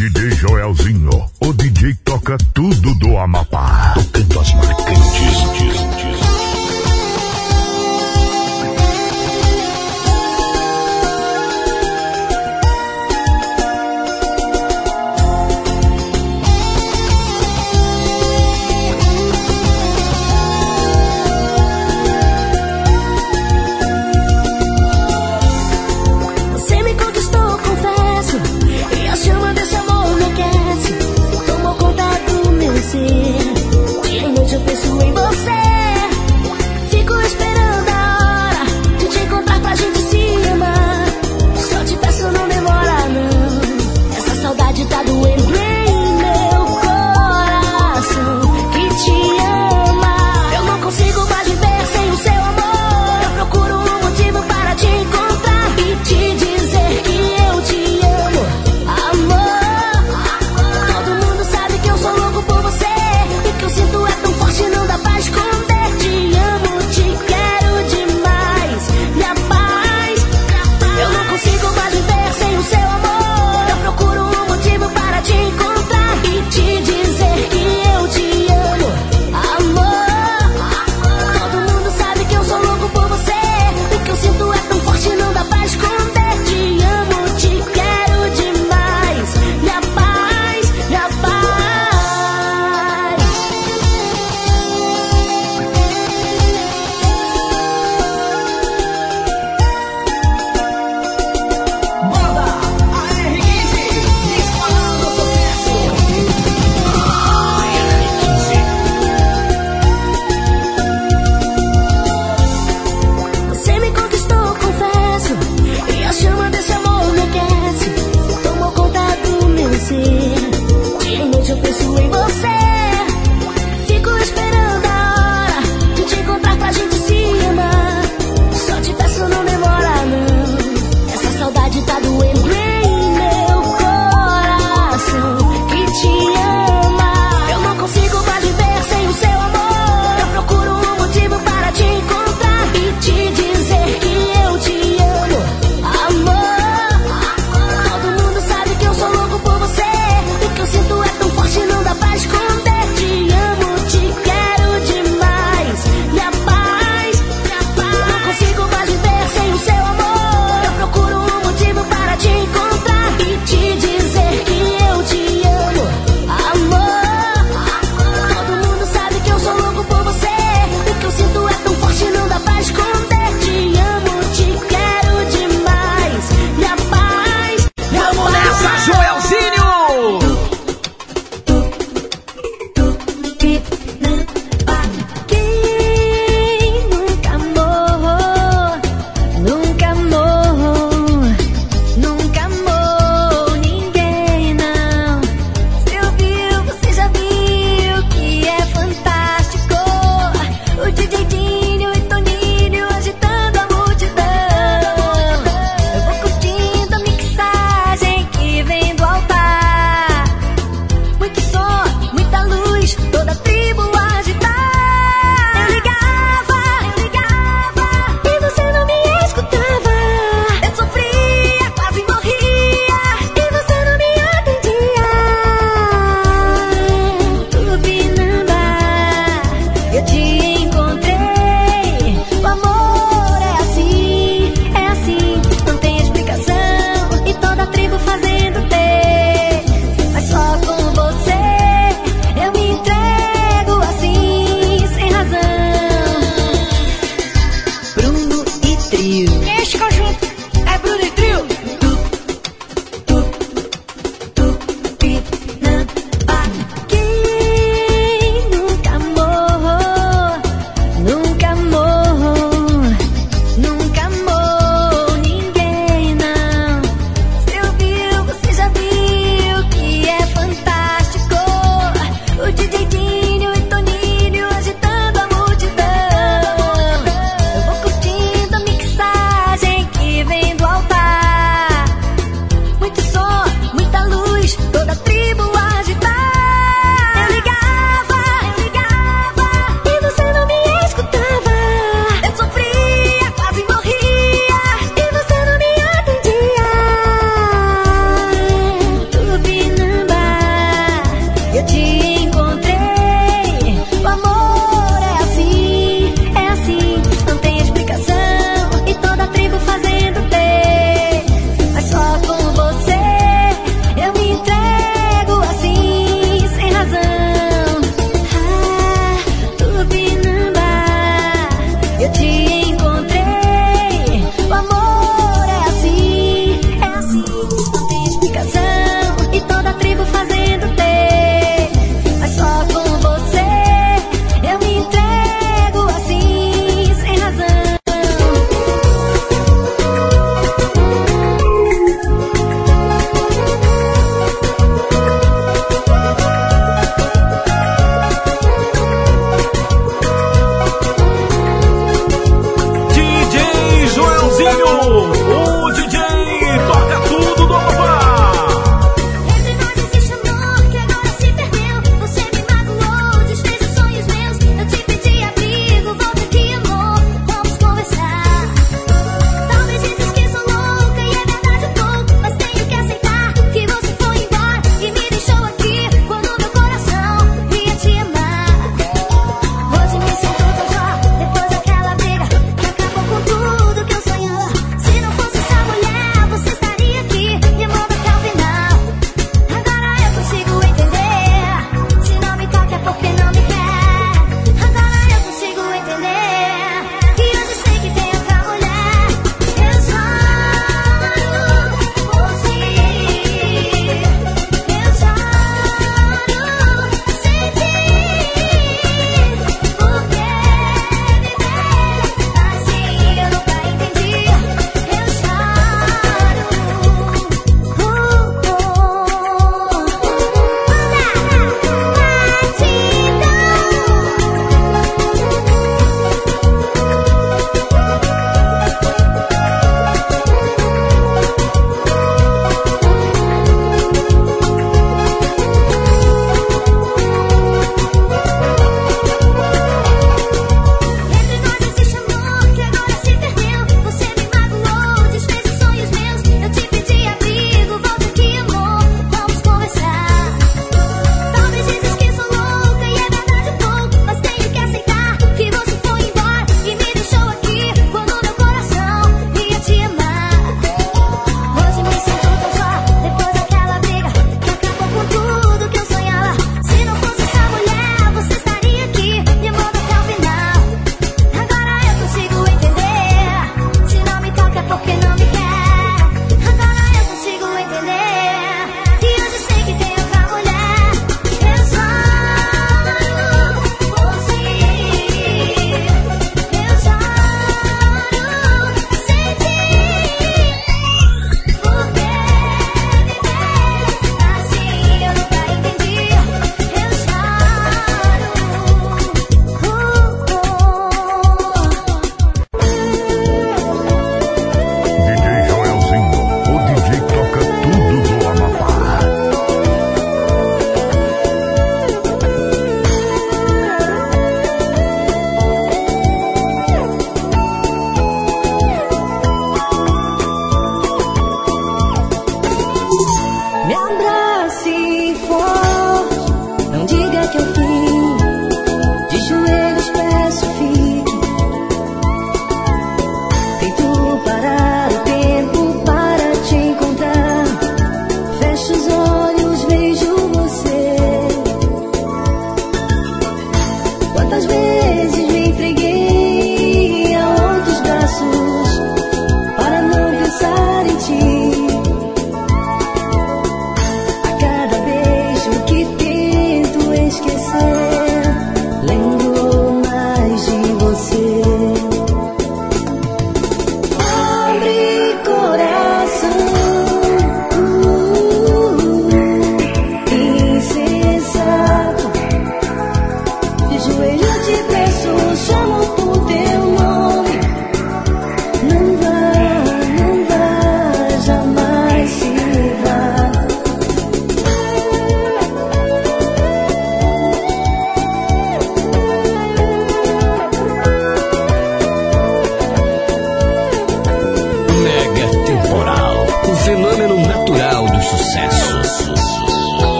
DJ Joelzinho, o DJ toca tudo do Amapá. Tocando as marcantes.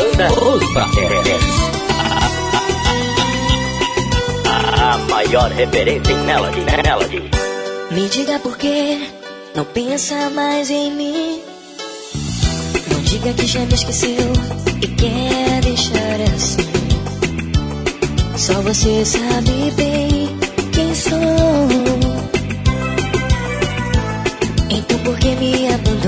banda Os A maior referência em Melody, Melody. Me diga por que não pensa mais em mim. Não diga que já me esqueceu e quer deixar assim. Só você sabe bem quem sou. Então por que me abandonou?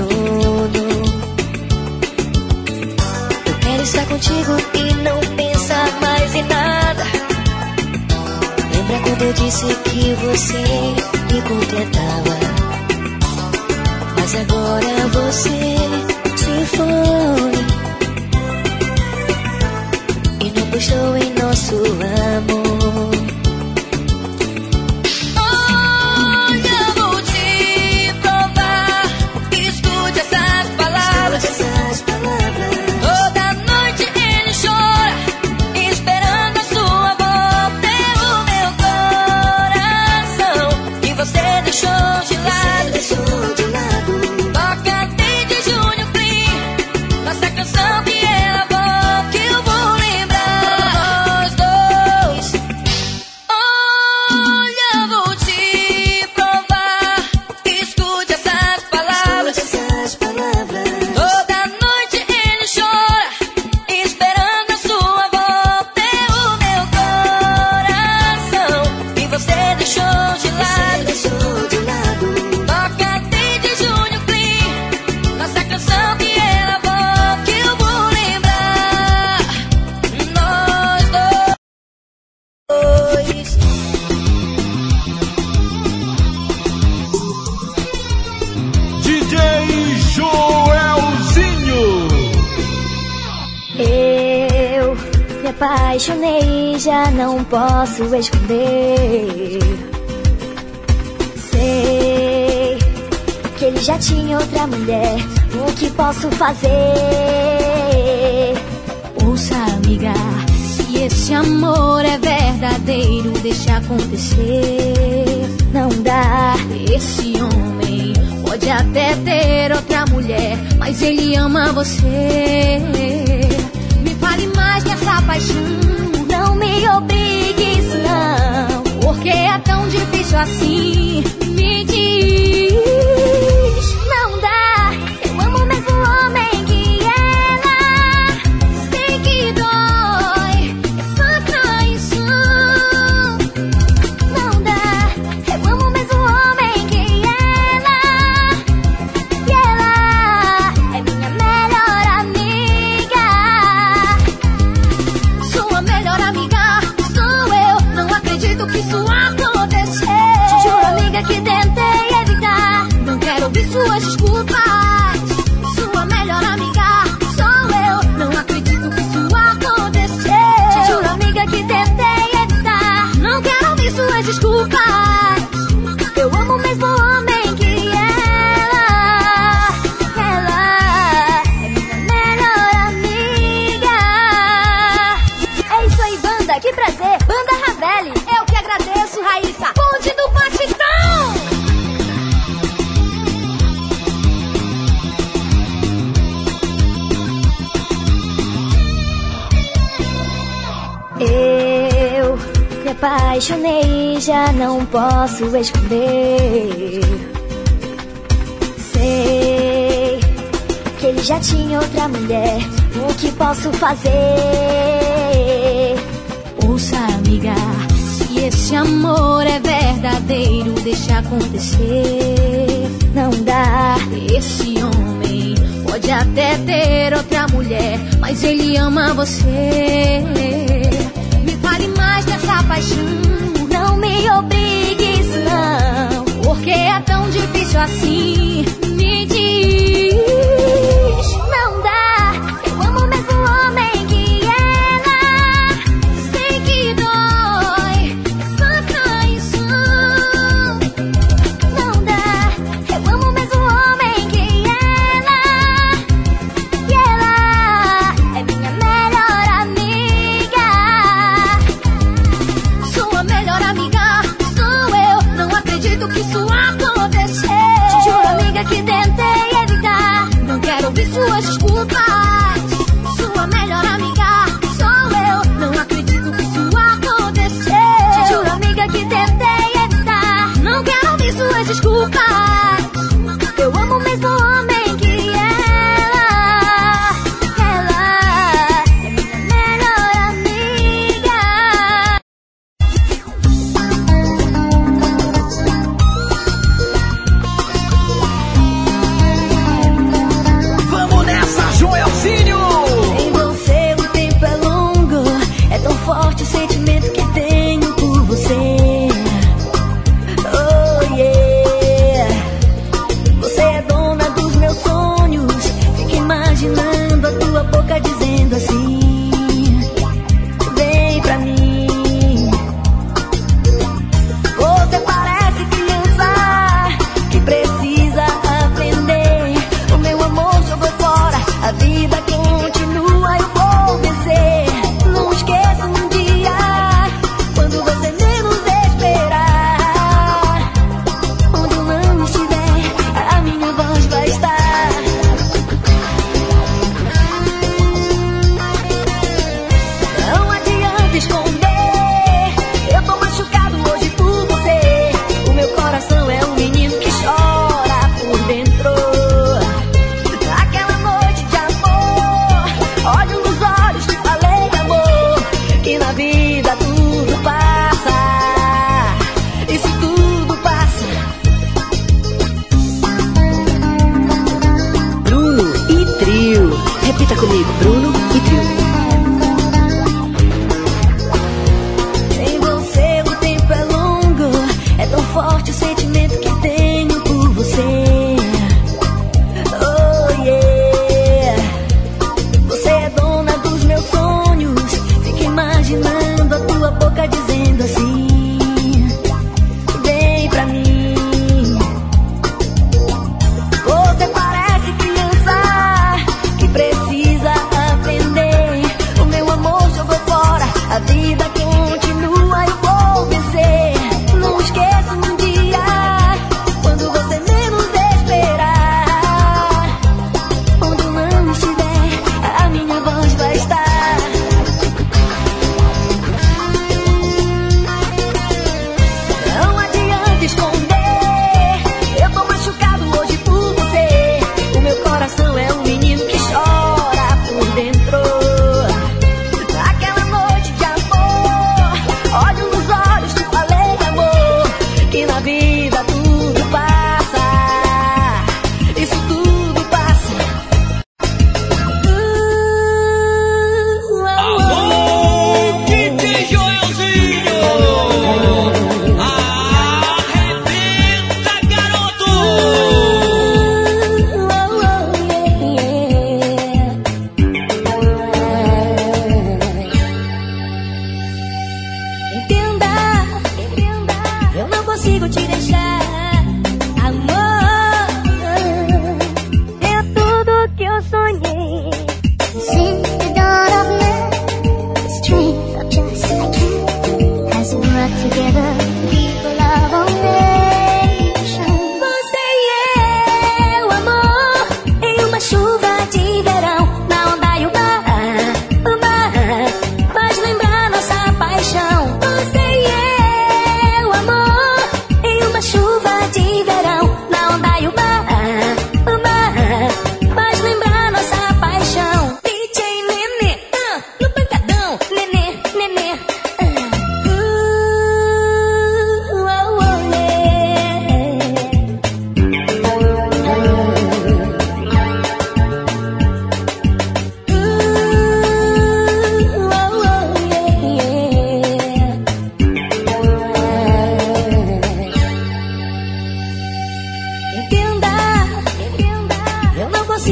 contigo e não pensar mais em nada. Lembra quando eu disse que você me completava? Mas agora você se foi e não puxou em nosso amor. posso esconder. Sei que ele já tinha outra mulher. O que posso fazer? Ouça, amiga, se esse amor é verdadeiro, deixa acontecer. Não dá. Esse homem pode até ter outra mulher, mas ele ama você. Me fale mais dessa paixão, não me obrigue isso não. Porque é tão difícil assim. Me diz. apaixonei, já não posso esconder. Sei que ele já tinha outra mulher, o que posso fazer? Ouça, amiga, se esse amor é verdadeiro, deixa acontecer. Não dá, esse homem pode até ter outra mulher, mas ele ama você paixão. Não me obrigues, não, porque é tão difícil assim. Me diz.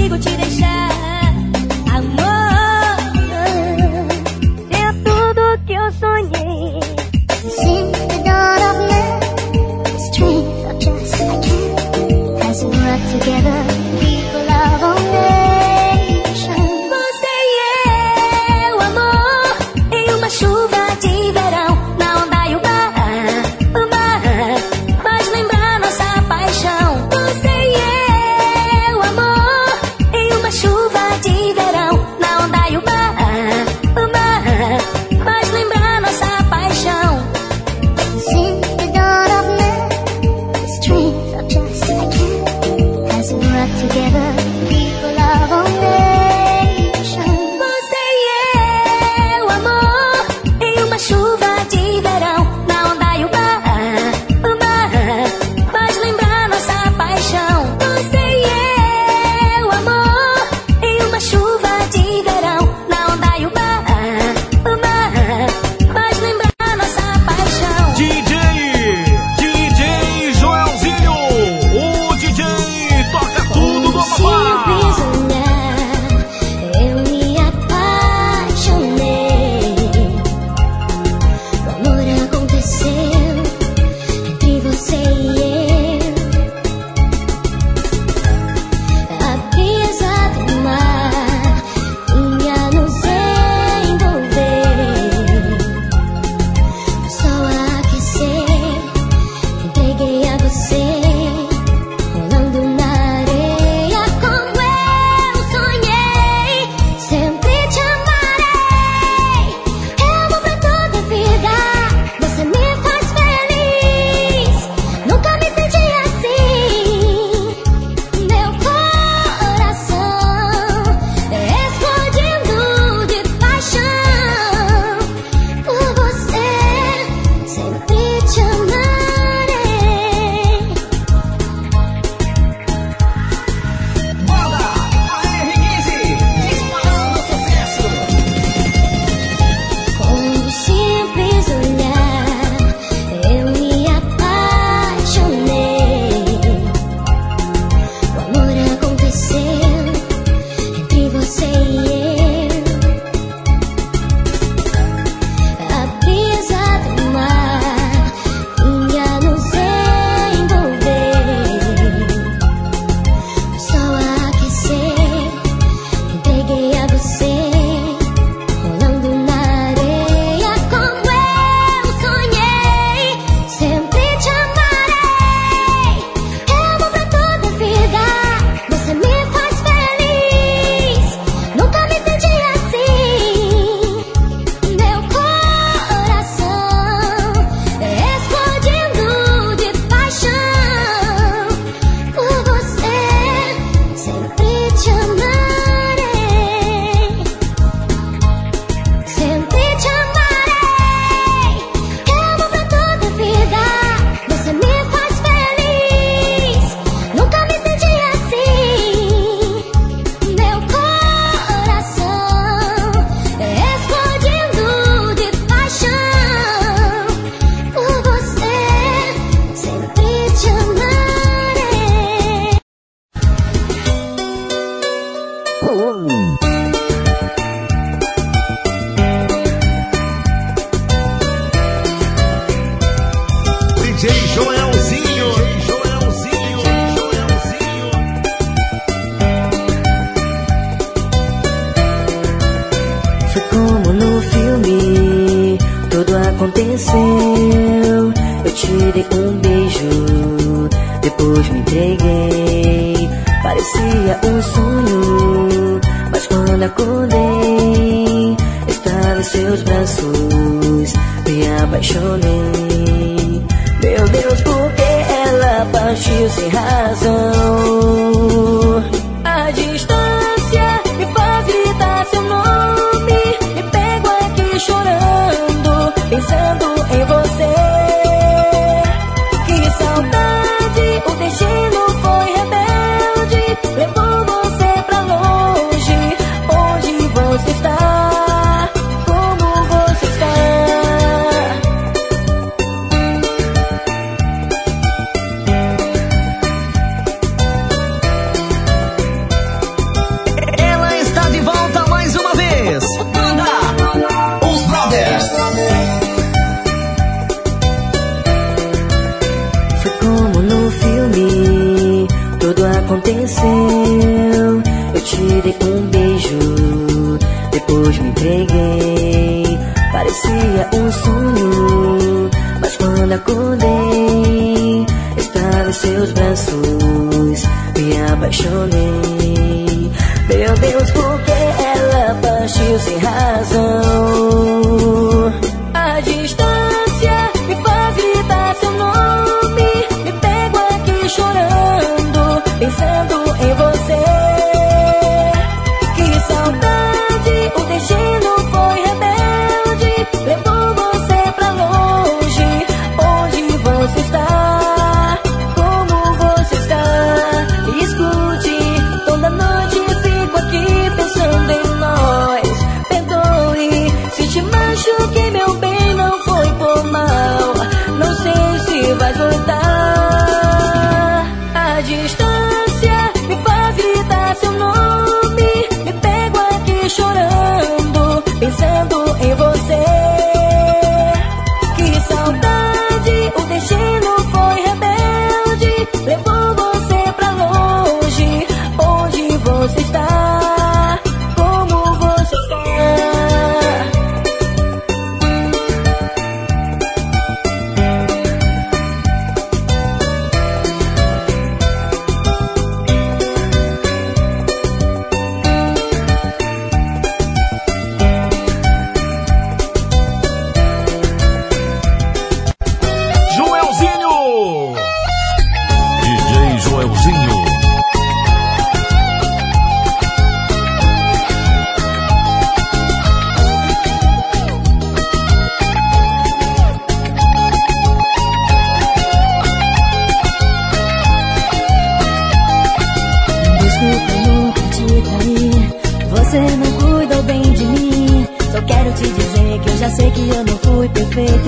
Você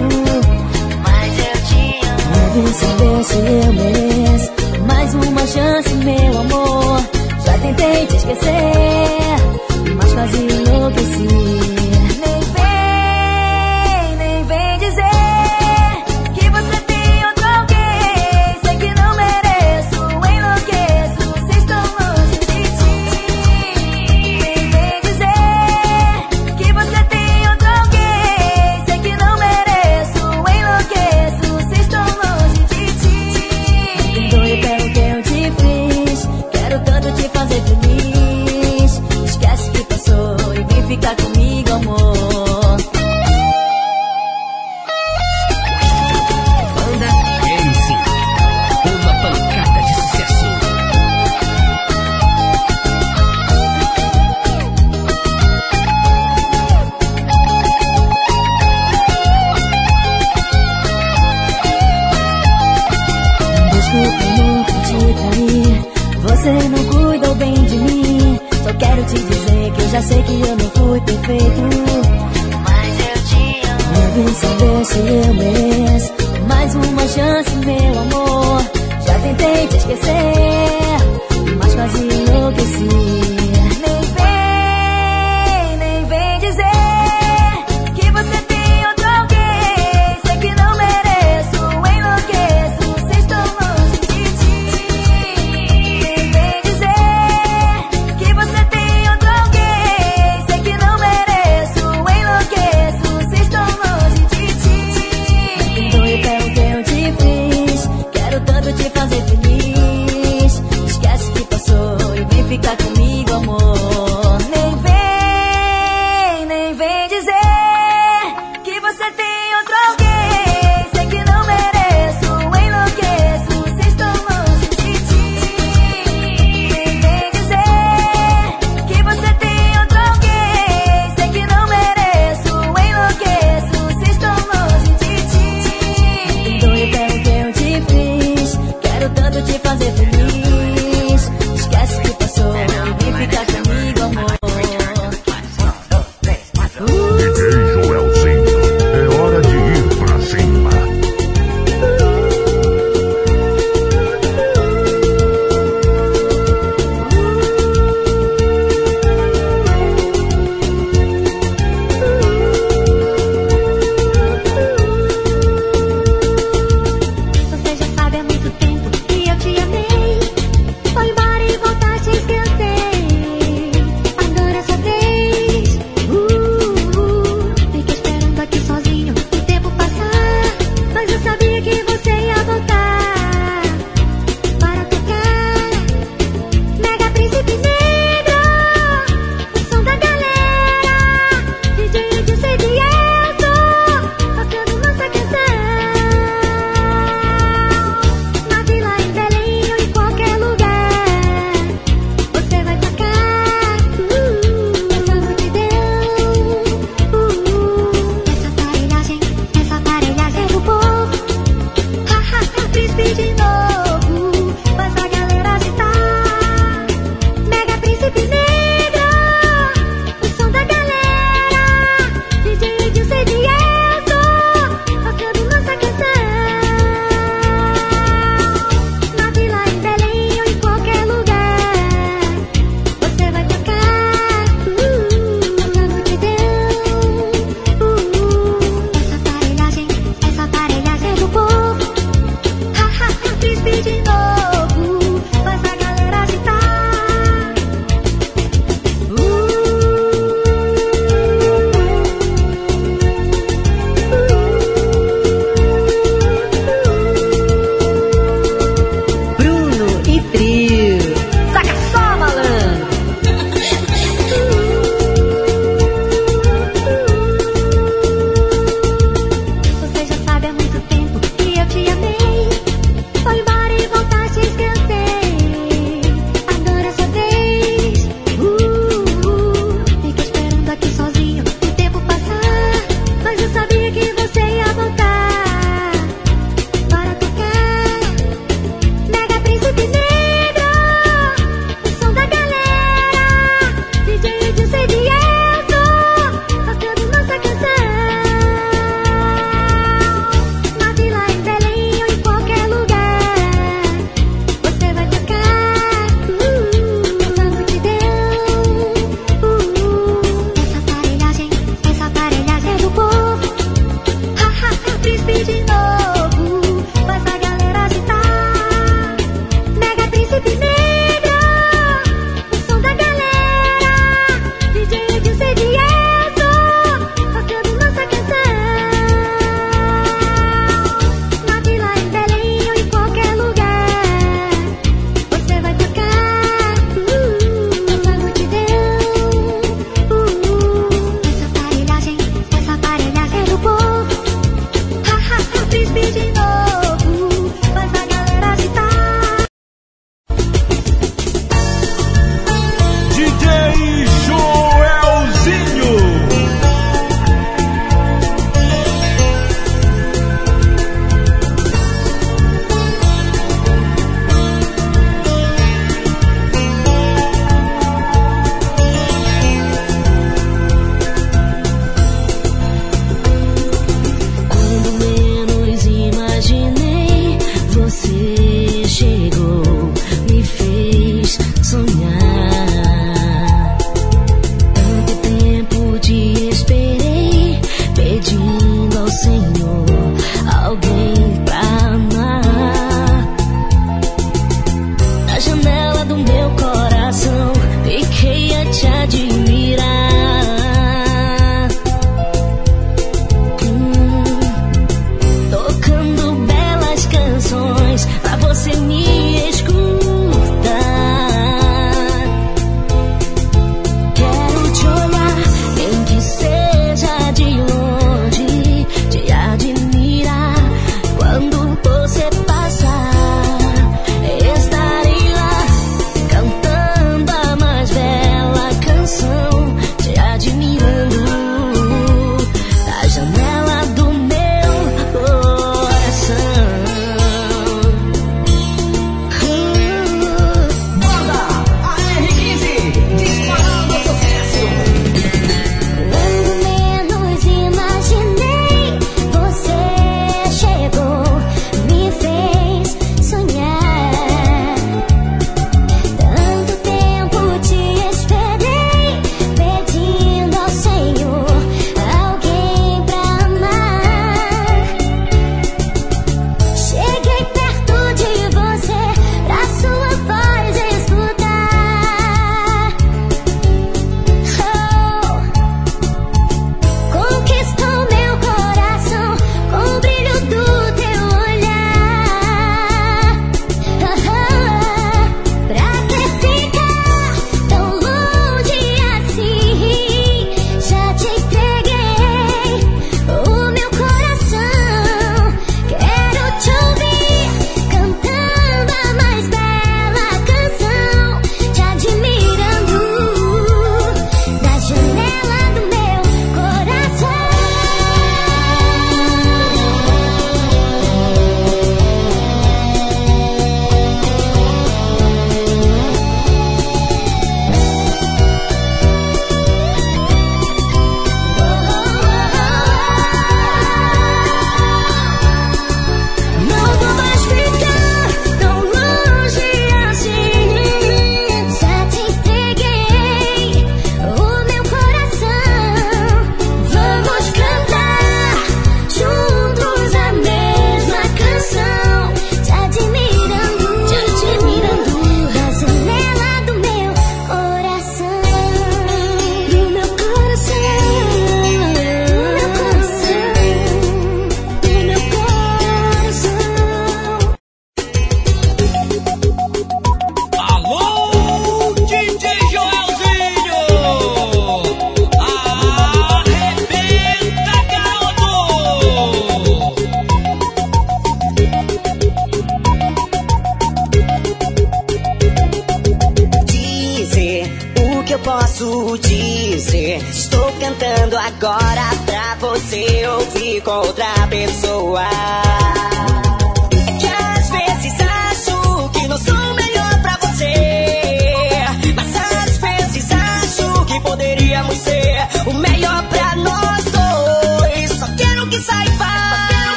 medo. Mas eu te amo. Deve saber se eu mereço. Mais uma chance, meu amor. Já tentei te esquecer, mas quase enlouqueci.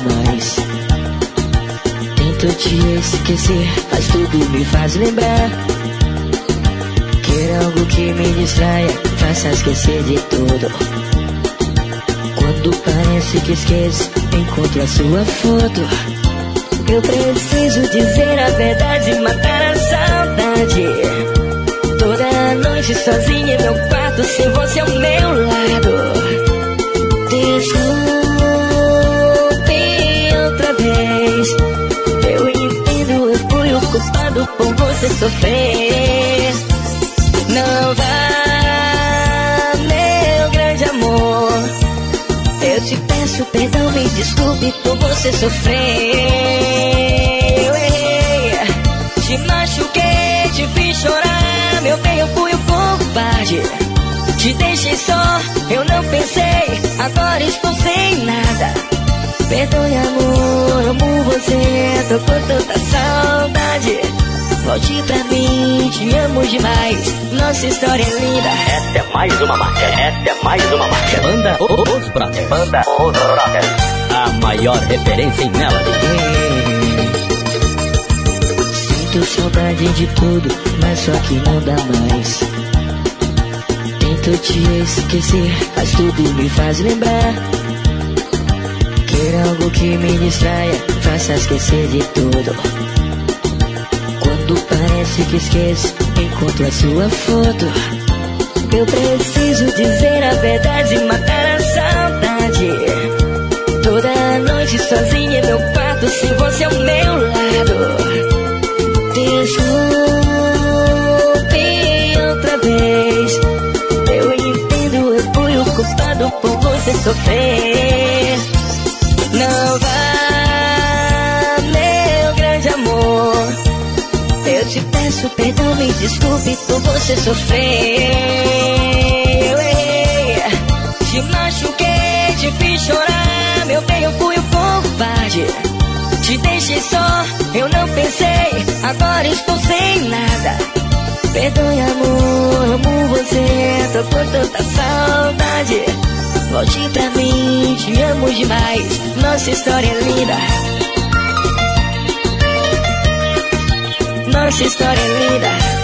Mais. Tento te esquecer, mas tudo me faz lembrar. Quer algo que me distraia, faça esquecer de tudo. Quando parece que esqueço, encontro a sua foto. Eu preciso dizer a verdade matar a saudade. Toda noite sozinha em meu quarto, sem você ao meu lado. Você sofrer. Não vá, meu grande amor. Eu te peço perdão, me desculpe por você sofrer. Eu errei, te machuquei, te fiz chorar. Meu bem, eu fui o covarde. Te deixei só, eu não pensei. Agora estou sem nada. Perdoe, amor, amo você. Tô com tanta saudade. Volte pra mim, te amo demais. Nossa história é linda. Esta é mais uma marca. Esta é mais uma marca. Banda Os Brothers. Banda Os Brothers. A maior referência em Melody. Sinto saudade de tudo, mas só que não dá mais. Tento te esquecer, mas tudo me faz lembrar. Quer algo que me distraia, faça esquecer de tudo. Que esqueço, encontro a sua foto. Eu preciso dizer a verdade matar a saudade. Toda noite sozinha em meu quarto, sem você ao meu lado. Desculpe outra vez. Eu entendo, eu fui o culpado por você sofrer. Não vá, desculpe por você sofrer. Eu errei, te machuquei, te fiz chorar. Meu bem, eu fui o covarde. Te deixei só, eu não pensei. Agora estou sem nada. Perdoe, amor, amo você, tô com tanta saudade. Volte pra mim, te amo demais. Nossa história é linda. Nossa história é linda.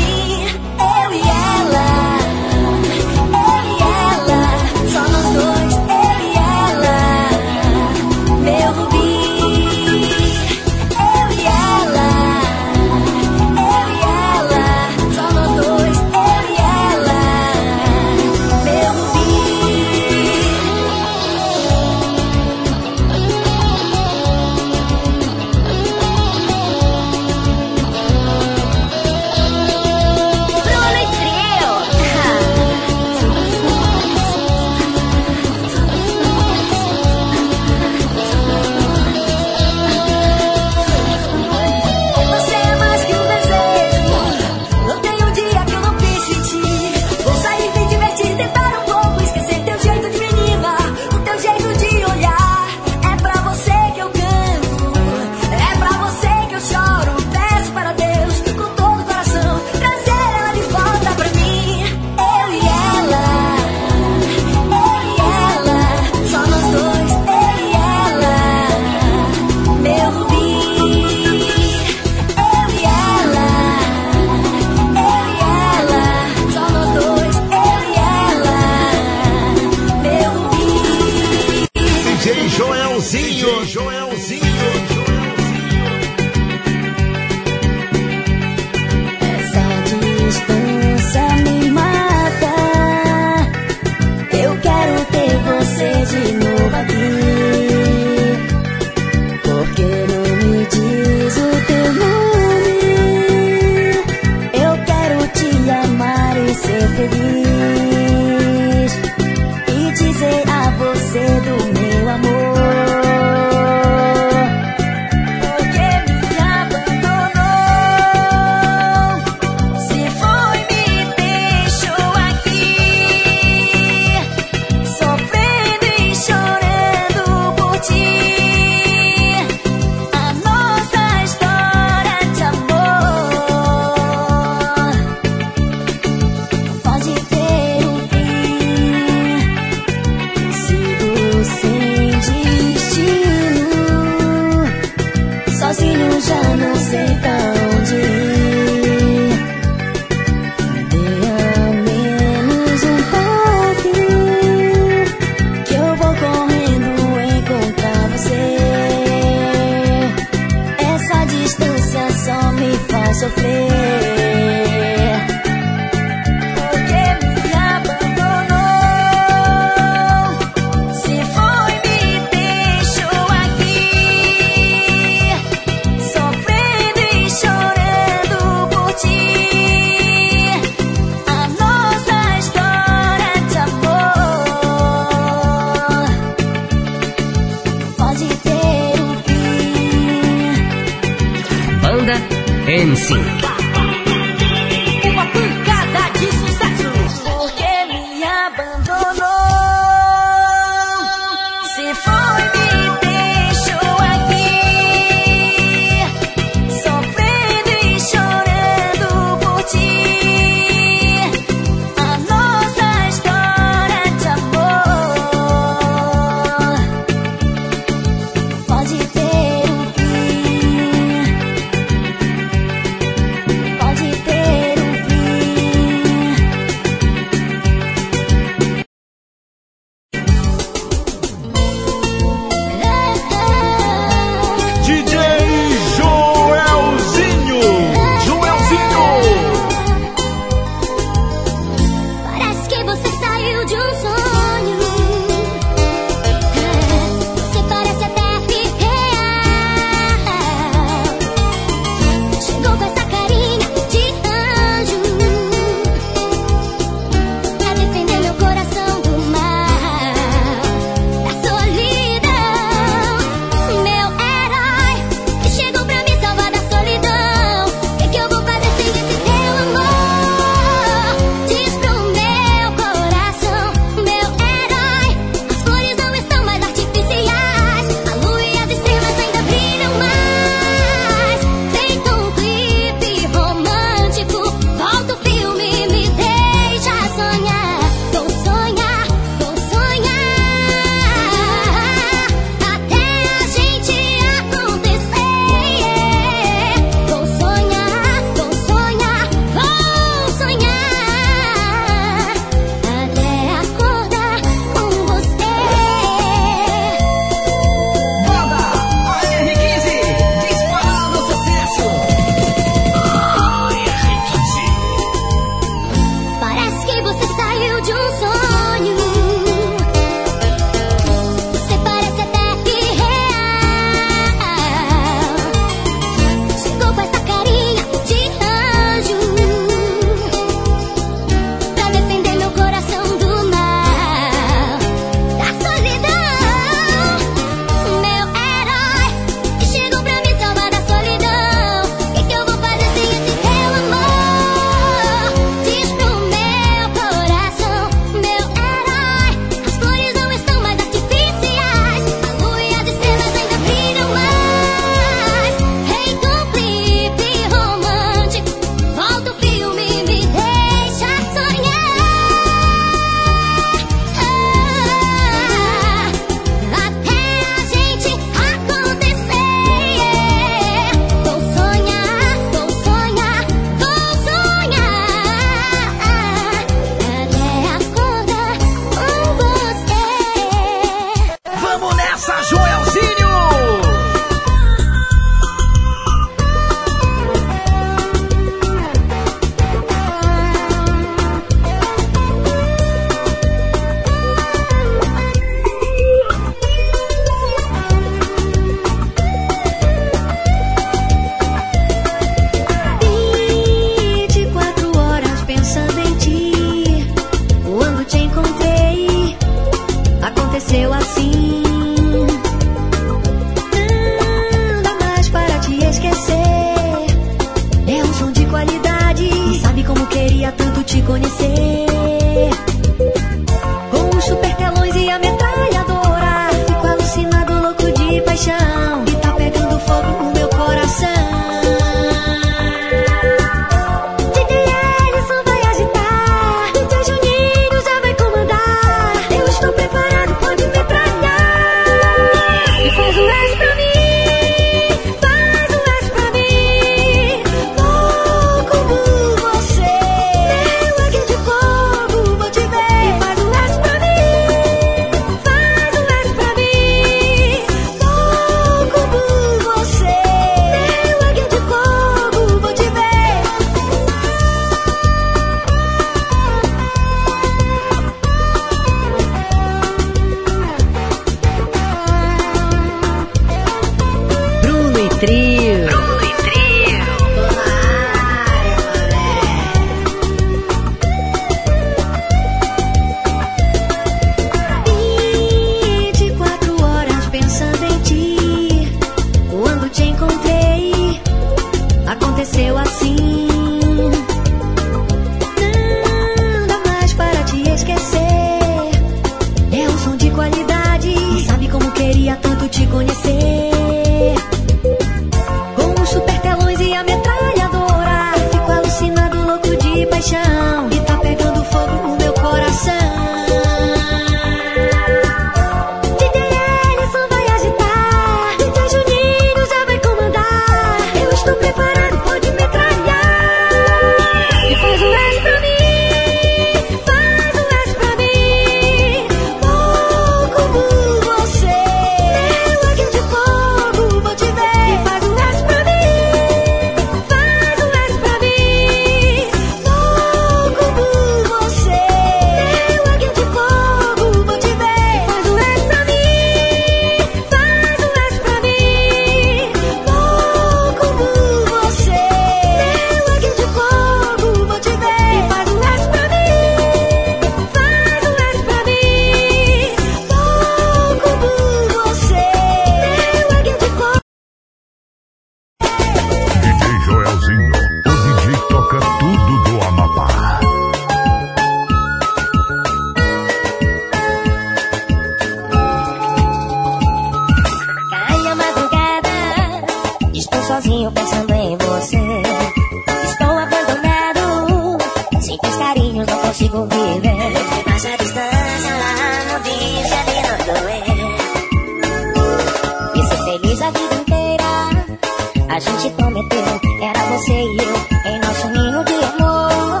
a gente prometeu. Era você e eu em nosso ninho de amor.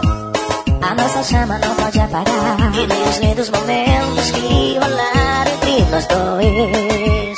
A nossa chama não pode apagar. E nem os lindos momentos que rolaram entre nós dois.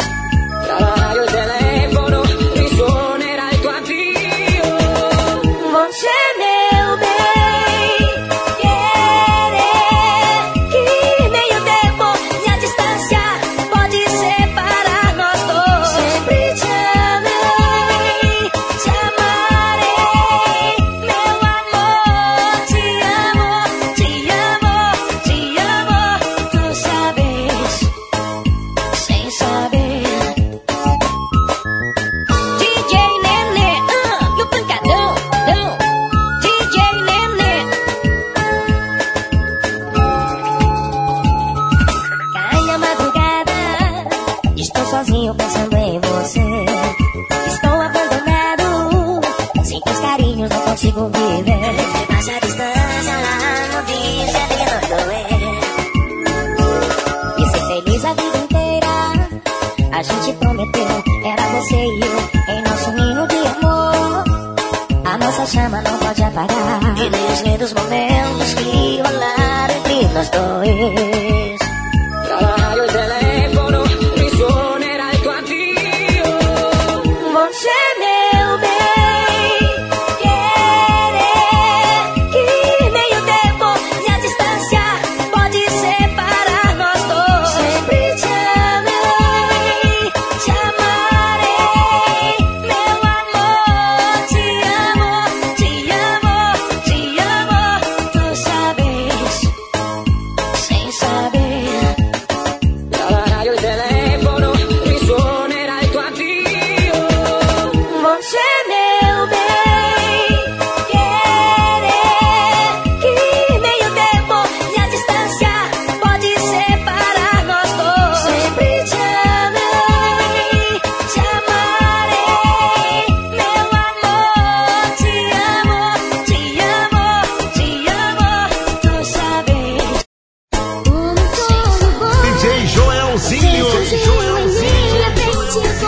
Jesus.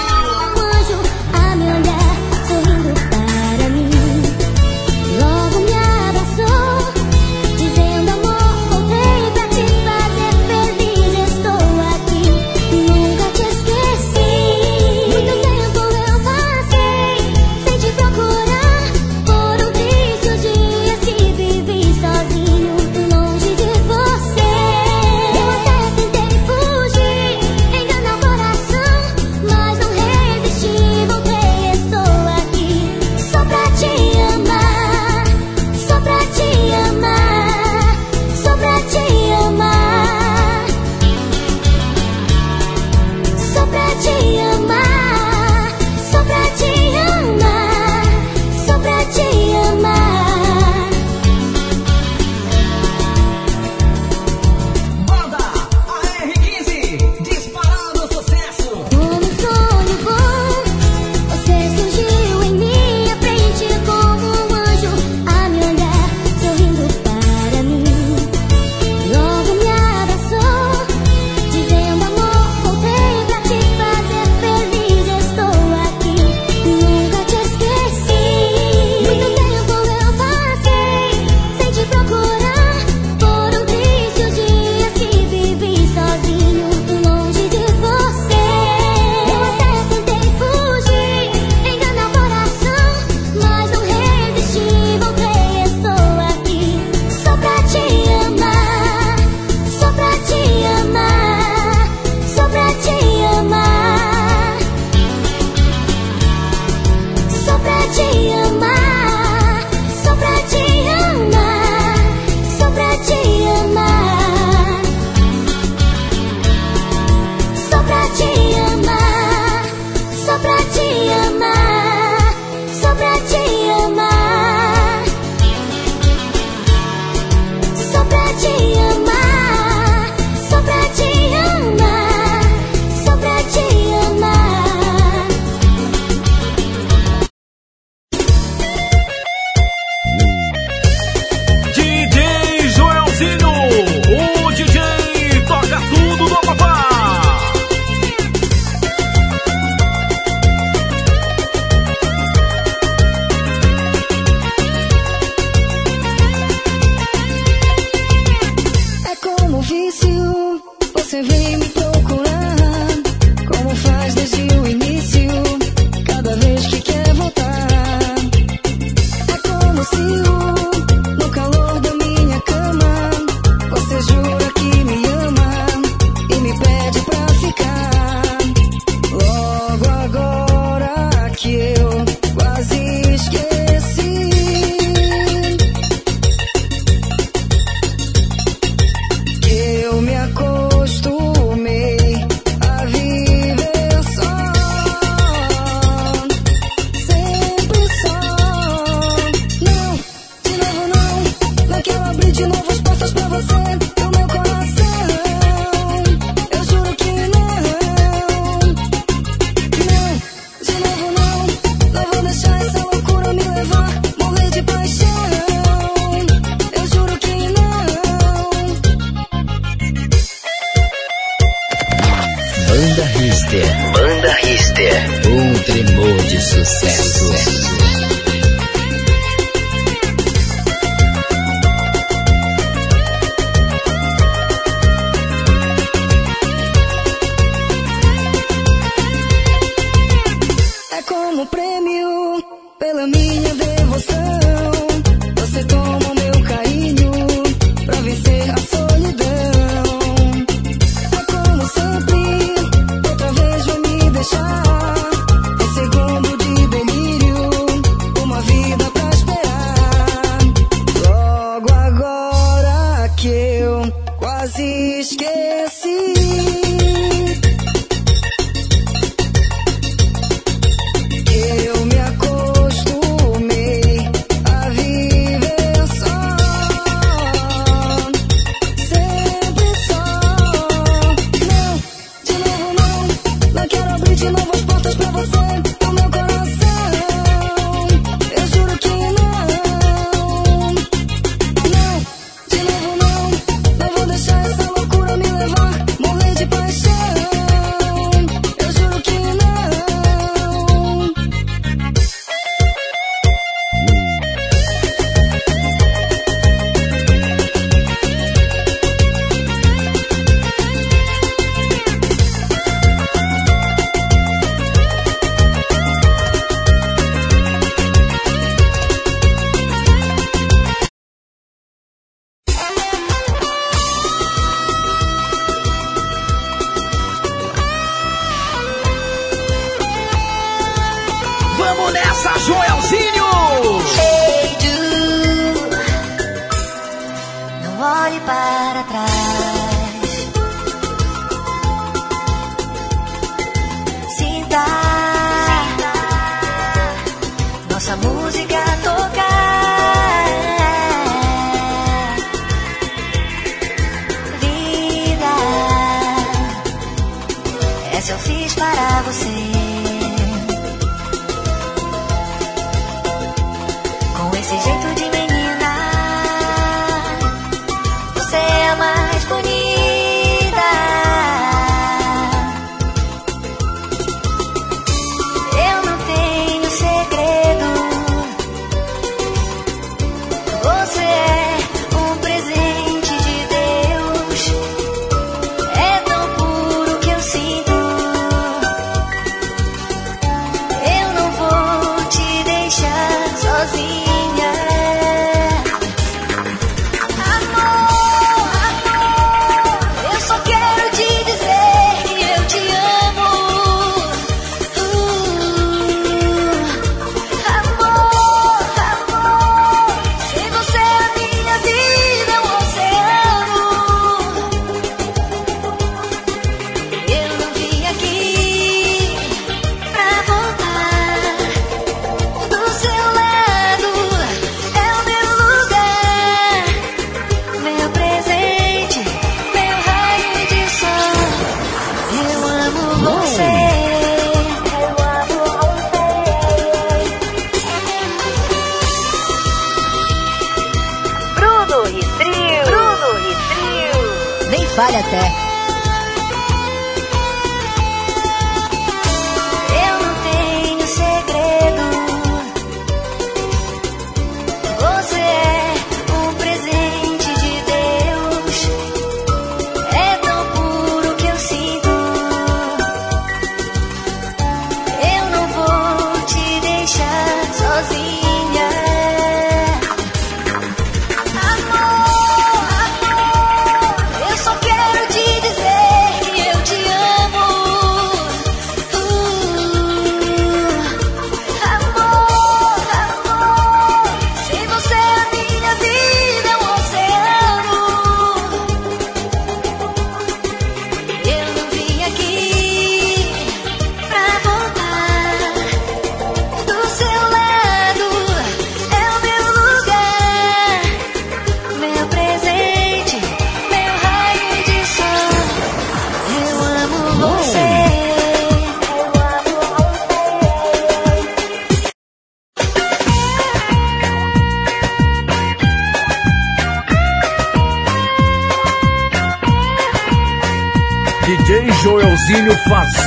Sálate.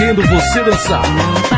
Fazendo você dançar.